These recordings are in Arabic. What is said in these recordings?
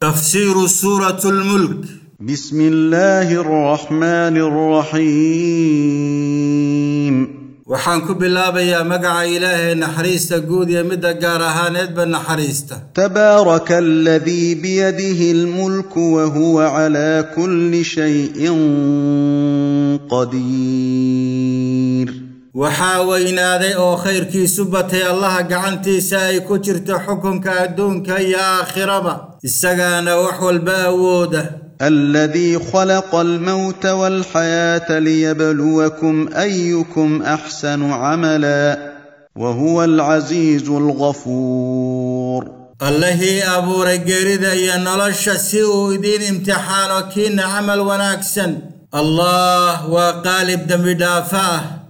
تفسير سورة الملك. بسم الله الرحمن الرحيم. وحانك بالله يا مقع إله نحريست قود يا مدى قارها ندب نحريست. تبارك الذي بيده الملك وهو على كل شيء قدير. وحاوينا ذي أو خير كي سبتي الله قعنتي ساي كترت حكم كادون كي اخر ما السقانا وحو الباودة الذي خلق الموت والحياة ليبلوكم أيكم أحسن عملا وهو العزيز الغفور. الله أبو رجل ذي نلش سيو دين امتحانك إن عمل وناكسا الله وقالب دم دافاه.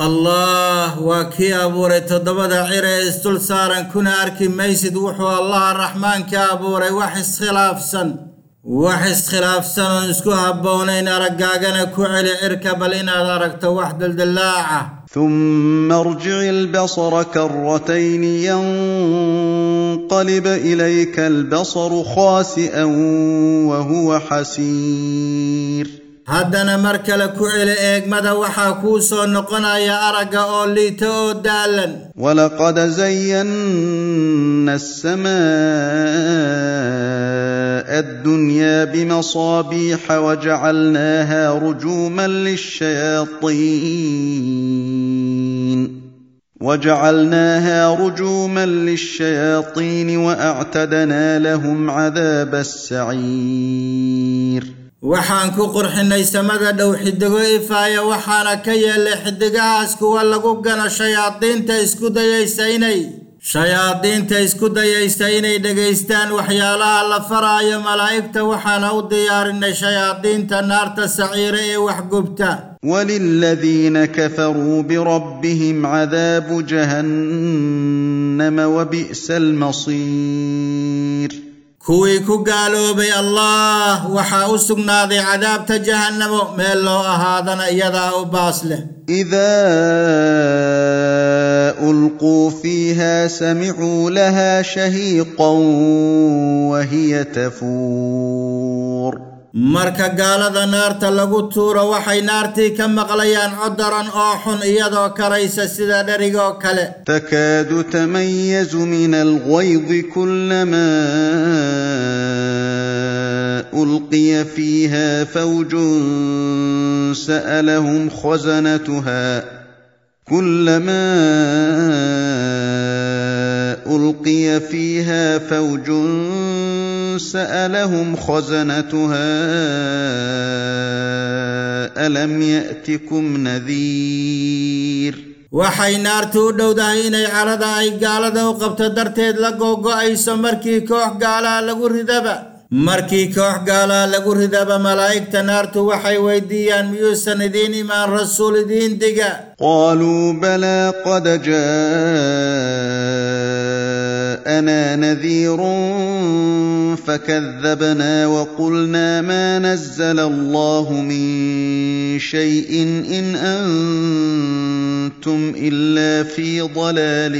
الله وكي أبوري تدبا دا عيري استول كنا أركي ميسد وحو الله الرحمن كي أبوري وحس خلاف سن. وحس خلاف سن ونسكو هبونين أرقاقنا كعلى لعركة بلين أدارك توحد الدلاعة. ثم ارجع البصر كرتين ينقلب إليك البصر خاسئا وهو حسير. Haddana mar kale ku celi eegmada waxaa kuu soo noqonaya aragga oo liita oo daalan. ولقد زينا السماء الدنيا بمصابيح وجعلناها رجوما للشياطين وجعلناها رجوما للشياطين واعتدنا لهم عذاب السعير waxaan ku qurxinnay samada dhow xidigo ifaaya waxaana ka yeelay xidigahaas kuwa lagu gano shayaadiinta isku dayaysa inay shayaadiinta isku dayaysa inay dhegaystaan waxyaalaha la faraayo malaa'igta waxaana u diyaarinay shayaadiinta naarta saciire ee waxgubta وللذين كفروا بربهم عذاب جهنم وبئس المصير كوي قالوا بي الله وحا اسقنا ذي عذاب تجهنم ميلو اهادنا يدا وباسله اذا القوا فيها سمعوا لها شهيقا وهي تفور marka gaalada naarta lagu tuuro waxay naartii ka maqlayaan codaran oo xun iyadoo karaysa sida dherigoo kale تكاد تميز من الغيظ كلما القي فيها فوج سالهم خزنتها كلما القي فيها فوج سالهم خزنتها الم ياتكم نذير waxay naartu u dhowdahay inay carada ay gaalada u qabto darteed la googo'ayso markii koox gaalaa lagu ridaba markii koox gaalaa lagu ridaba malaa'igta naartu waxay weydiiyaan miyuusan idiin imaan rasuul idiin diga قالوا بلى قد أنا نذير فكذبنا وقلنا ما نزل الله من شيء إن أنتم إلا في ضلال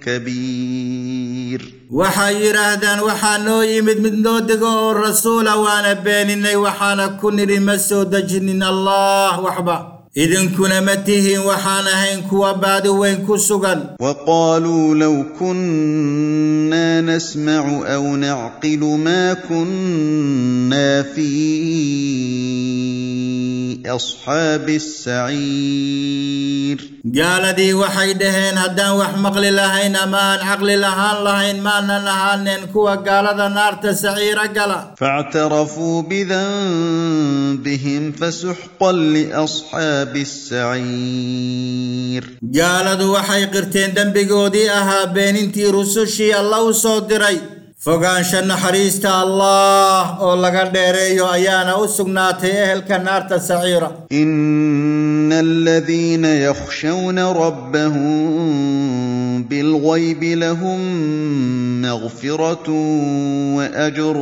كبير. وحا يرادان وحا نو يمد من دو الرسول وأنا بيننا وحانا كنر مسو دجنن الله وحبه إذن كنا متيه وحانهن كوا بعد وين كسغل وقالوا لو كنا نسمع أو نعقل ما كنا في أصحاب السعير. قال دي وحيدهن هدان وحمق لهين ما نعقل الله إن ما ننهان كوا قال ذا نار تسعير قال فاعترفوا بذنبهم فسحقا لأصحاب بالسعير. قالت وحي قرتين دنبقودي أها بين انتي رسوشي الله صدري فقان شن حريست الله أولا قردري يو أيانا وسقناتي أهل كنارت السعيرة إن الذين يخشون ربهم بالغيب لهم مغفرة وأجر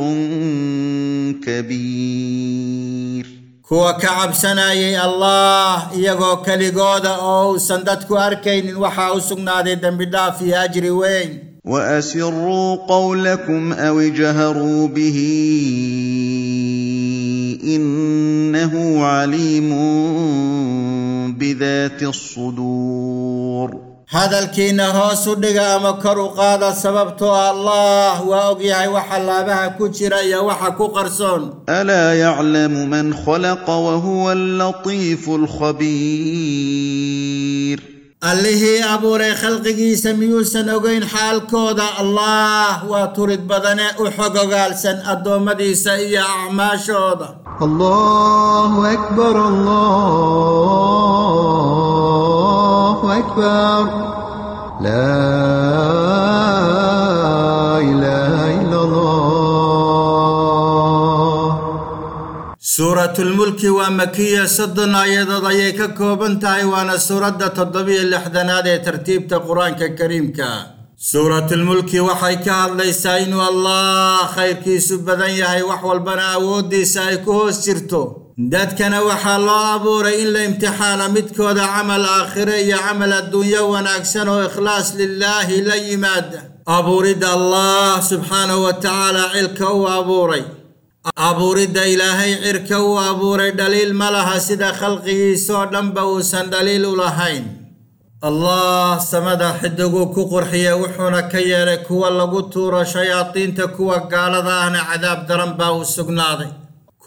كبير kuwa ka cabsanayay allah iyagoo keligooda oo uusan dadku arkaynin waxaa u sugnaaday dembi dhaaf iyo ajri weyn واسروا قولكم أو اجهروا به انه عليم بذات الصدور هذا الكين هاسو دغا أما كرو قادا سببتو الله واغي هاي وحلا بها كجرا يا وحا كقرسون ألا يعلم من خلق وهو اللطيف الخبير. الله أبو ري خلق جي سميو سنوغين حال كودا الله وترد بدن أو حقوقال سن ادومدي سي أعماشودا. الله أكبر الله. أكبر لا إله إلا الله suuratulmulki waa makiya soddon aayadood ayay ka kooban tahay waana suuradda toddobiyo lixdanaad ee tartiibta qur-aanka kariimka suuratulmulki waxay ka hadlaysaa inuu allah khayrkiisu badan yahay wax walbana awooddiisa ay ku hoos jirto dadkana waxaa loo abuuray in la imtixaana midkooda camal aakhire iyo camal adduunyo wanaagsan oo ikhlaas lilaahi la yimaada abuuridda allah subxaanahu wa tacaala cilka u abuuray. Abuuridda ilaahay cirka u abuuray dhaliil ma laha sida khalqigiisaoo dhanba uusan dhaliil u lahayn. Allah samada xidiguu ku qurxiye wuxuuna ka yeelay kuwa lagu tuuro shayaadiinta kuwa gaalada ahna cadaab daran baa u sugnaaday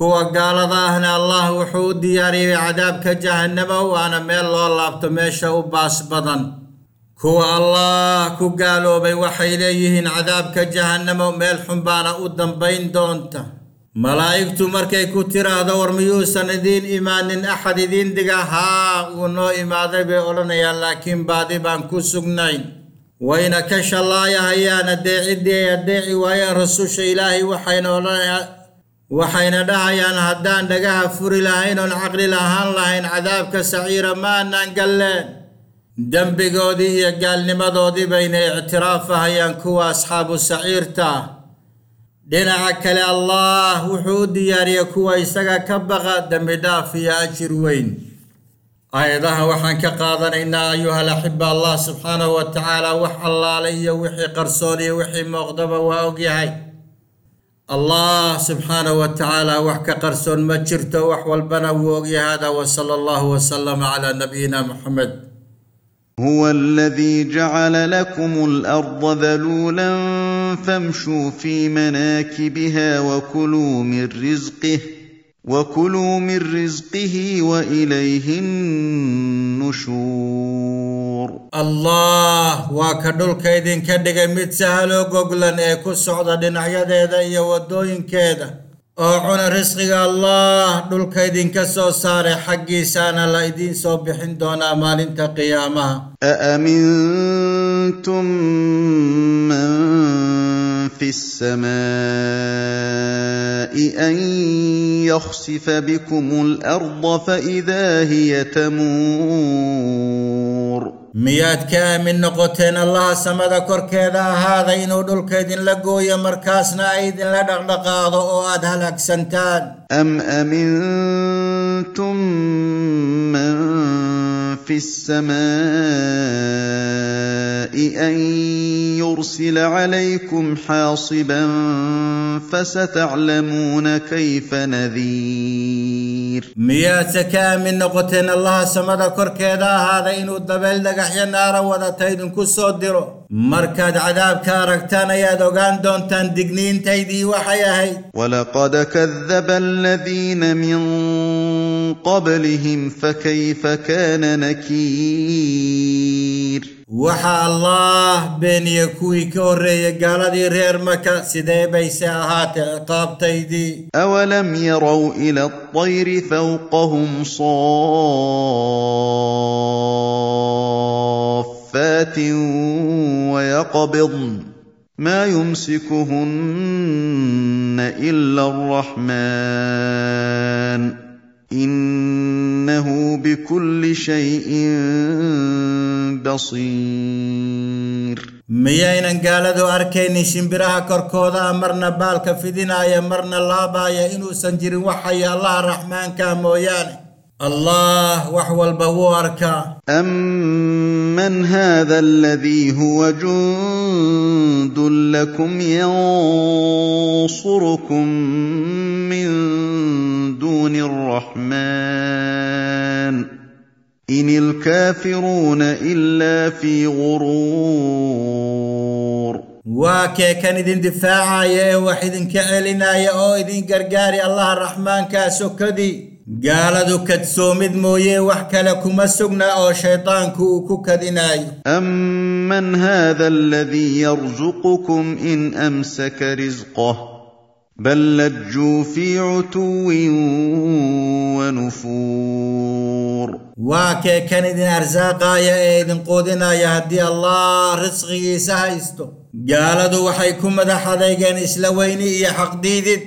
allah wuxuu u diyaariyey cadaabka jahannamo waana meel loo laabto meesha u baas badan kuwa allah ku gaaloobay waxay leeyihiin cadaabka jahannamo meel xun baana u dambayn doonta malaa'igtu markay ku tiraahdo war miyuusan idiin imaanin axad idiin diga haa wuu noo imaaday bay odhanayaan laakiin baadi baan ku sugnayn wayna ka shallaayahayaan adeeciddii ay adeeci waayeen rasusha ilaahay waxayna odhanayaan waxayna dhahayaan haddaan dhagaha furi lahayn oon caqli lahaan lahayn cadaabka saciira ma aanaan galleen. Dembigoodii iyo gaalnimadoodii bayna ictiraafahayaan kuwa asxaabu saciirta. Dhinaca kale allah wuxuu u diyaariyey kuwa isaga ka baqa dembi dhaaf iyo ajir weyn. Aayadaha waxaan ka qaadanaynaa ayuhal axiba allah subxaanahu wa tacaala wax allaale iyo wixii qarsoon iyo wixii muuqdaba waa ogyahay الله سبحانه وتعالى وحك قرسون ما شرته وحول بنوغي هذا وصلى الله وسلم على نبينا محمد. هو الذي جعل لكم الأرض ذلولا فامشوا في مناكبها وكلوا من رزقه. وكلوا من رزقه واليه النشور. الله واكدل كيدن كدغ ميت سهلو غوغلن اي كو سوقدا دينعيده اي ودوين كيدا أو عنا رزق الله دل كيدن كسو سار حقي سانا لا سو بخين دونا مال انت قيامه من في السماء أن يخسف بكم الأرض فإذا هي تمور. مياد كامل نقطين الله سما كور كذا هذا إنو دول كيدين لقو يمركاسنا إيدين لدغ لقاضو أدها لك سنتان. أم أمنتم من في السماء أن يرسل عليكم حاصبا فستعلمون كيف نذير. ميات كامن قتن الله سمد كرك هذا إن الدبل دقح ينار ودتيد كسو ديرو مركز عذاب كاركتان يا دوغان دون تندقنين تيدي وحياهي. ولقد كذب الذين من قبلهم فكيف كان نكير؟ وحا الله بين يكوي كوري قال دي رير مكا سيدي بيسا عقاب تيدي. أولم يروا إلى الطير فوقهم صافات ويقبضن ما يمسكهن إلا الرحمن. انه بكل شيء بصير miyaynan gaaladu arkaynin shimbiraha korkooda marna baalka fidinaaya marna laabaaya inuusan jirin waxaya allaha raxmaankaa mooyaane الله وحو البوارك. أم من هذا الذي هو جند لكم ينصركم من دون الرحمن إن الكافرون إلا في غرور. واكي كان إذن دفاعا يا واحد كألنا يا أو إذن قرقاري الله الرحمن كاسو gaaladu kadsoomid mooye wax kale kuma sugna oo shaydaanku uu ku kadinaayo امن هذا الذي يرزقكم ان امسك رزقه بل لجوا في عتو ونفور waa kee kan idin arsaaqaaya ee idin quudinaya haddii allah risqigiisa haysto gaaladu waxay ku madax adeygeen isla weyni iyo xaqdiidid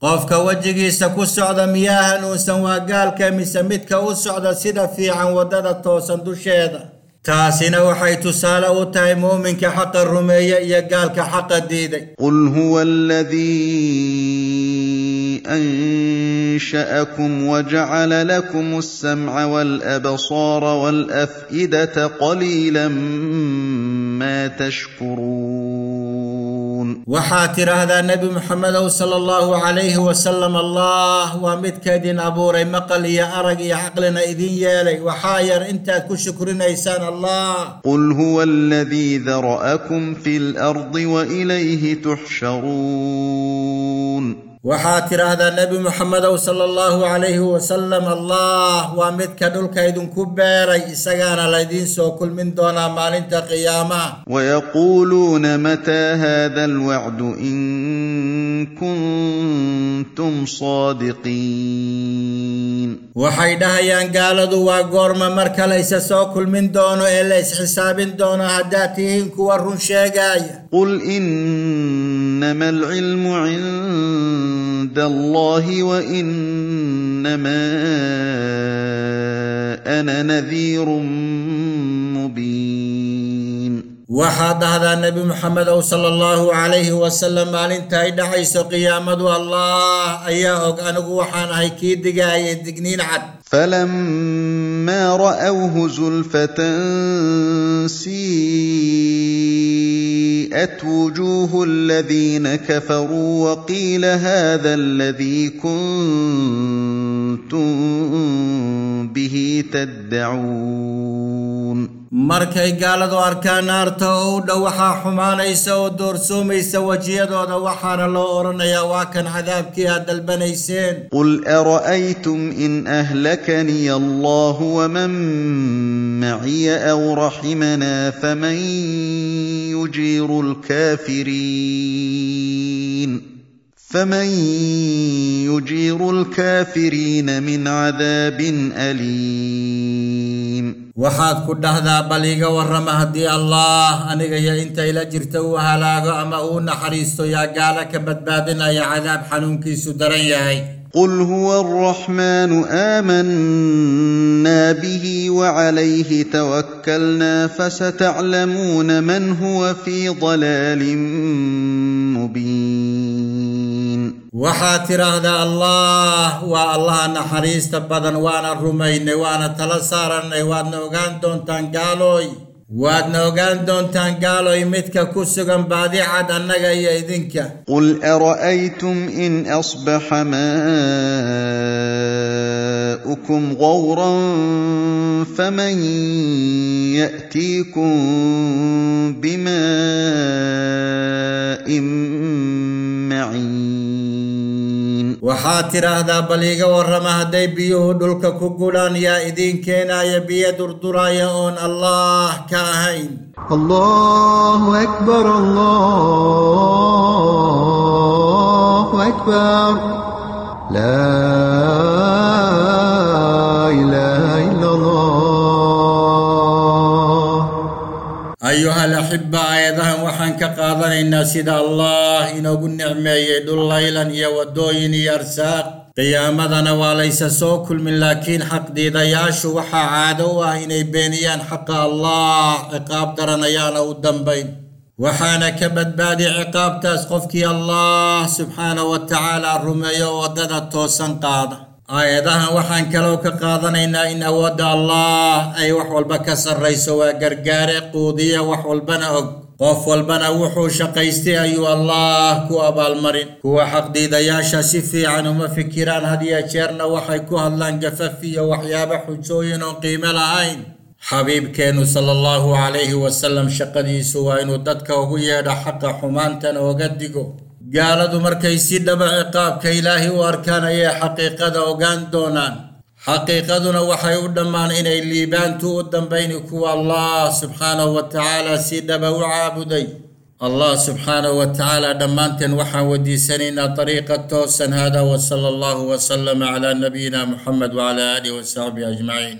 qofka wejigiisa ku socda miyaahan uusan waagaalka mise midka u socda sida fiican waddada toosan dusheeda? Taasina waxay tusaale u tahay muuminka xaqa rumeeye iyo gaalka xaqa diiday. Qul huwa aladii ansha'akum wajacala lakum alsamca walabsaara walaf'idata qaliilan ma tashkuruun يعلمون. وحاتر هذا النبي محمد صلى الله عليه وسلم الله ومتك دين أبو ري مقل يا أرق يا عقلنا إذن يالي وحاير انت كشكرنا إيسان الله. قل هو الذي ذرأكم في الأرض وإليه تحشرون. وحاتره هذا النبي محمد صلى الله عليه وسلم الله وامد كدل كيدن كبير يسغانا لدين سو كل من دون مال انت قياما ويقولون متى هذا الوعد إن كنتم صادقين؟ وحيدها ينقالد وقرم مركا ليس سو كل من دونا إلا حساب دونا عداتهم كورن شيقايا. قل إنما العلم عند عند الله وإنما أنا نذير مبين. وحد هذا النبي محمد صلى الله عليه وسلم قال انت ايد حيث قيامة الله. ايا اوغ انغ وحان هي كي دغاي دغنين عد. فلما رأوه زلفة سيئ سيئت وجوه الذين كفروا وقيل هذا الذي كنتم به تدعون markay gaaladu arkaan naarta oo u dhow waxaa xumaanaysa oo doorsoomaysa wejiyadooda waxaana loo odhanayaa waa kan cadaabkii aad dalbanayseen قل ارايتم ان اهلكني الله ومن معي أو رحمنا فمن يجير الكافرين فمن يجير الكافرين من عذاب أليم. وحاد كد هذا بليغ ورمه دي الله أنك يا إنت إلى جرتو هلاغ غَأَمَ أون حريستو يا قالك بدبادنا يا عذاب حنونك سدرين يا قل هو الرحمن آمنا به وعليه توكلنا فستعلمون من هو في ضلال مبين. Waxaad tidhaahdaa allah waa allaha naxariista badan waana rumaynay waana tala saarannay waadna ogaan doontaan gaalooy waadna ogaan doontaan gaalooy midka ku sugan baadicad annaga iyo idinka قل أرأيتم إن أصبح ماؤكم غورا فمن يأتيكم بماء معين waxaad tidhaahdaa bal iiga warrama hadday biyuhu dhulka ku gudhaan yaa idiin keenaya biyo durduraya oon allaah ka ahayn الله أكبر الله أكبر لا إله إلا الله أيها الأحبة أيضها وحن كقاضنا إن سيد الله إن أقول نعمة يد الليلا هي ودوين يرساق قيامتنا وليس سوك كل من لكن حق دي دياش وحا عادوا إن يبينيان حق الله. عقاب درنا يانا ودنبين وحانا كبد بعد عقاب تاسقفك الله سبحانه وتعالى الرمي وددت توسن قاضي aayadahan waxaan kaloo ka qaadanaynaa in awoodda allah ay wax walba ka sarrayso waa gargaare quudiya wax walbana og. Qof walbana wuxuu shaqaystay ayuu allah ku abaalmarin. Kuwa xaqdiidayaasha si fiican uma fikiraan had iyo jeerna waxay ku hadlaan gafaf iyo waxyaabo xujooyin oon qiimo lahayn. Xabiibkeennu sala allahu calayhi wasalam shaqadiisu waa inuu dadka ugu yeedho xaqa xumaantana oga digo gaaladu markay si dhaba ciqaabka ilaahay u arkaan ayay xaqiiqada ogaan doonaan xaqiiqaduna waxay u dhammaan inay liibaantu u dambayni kuwa allah subxaanahu wa tacaala si dhaba u caabuday allah subxaanahu wa tacaala dhammaanteen waxaan weydiisanaynaa dariiqa toosan hada wa sala allahu wasalama calaa nabiyina muxamed wacala aalihi wasaxbihi ajmaciin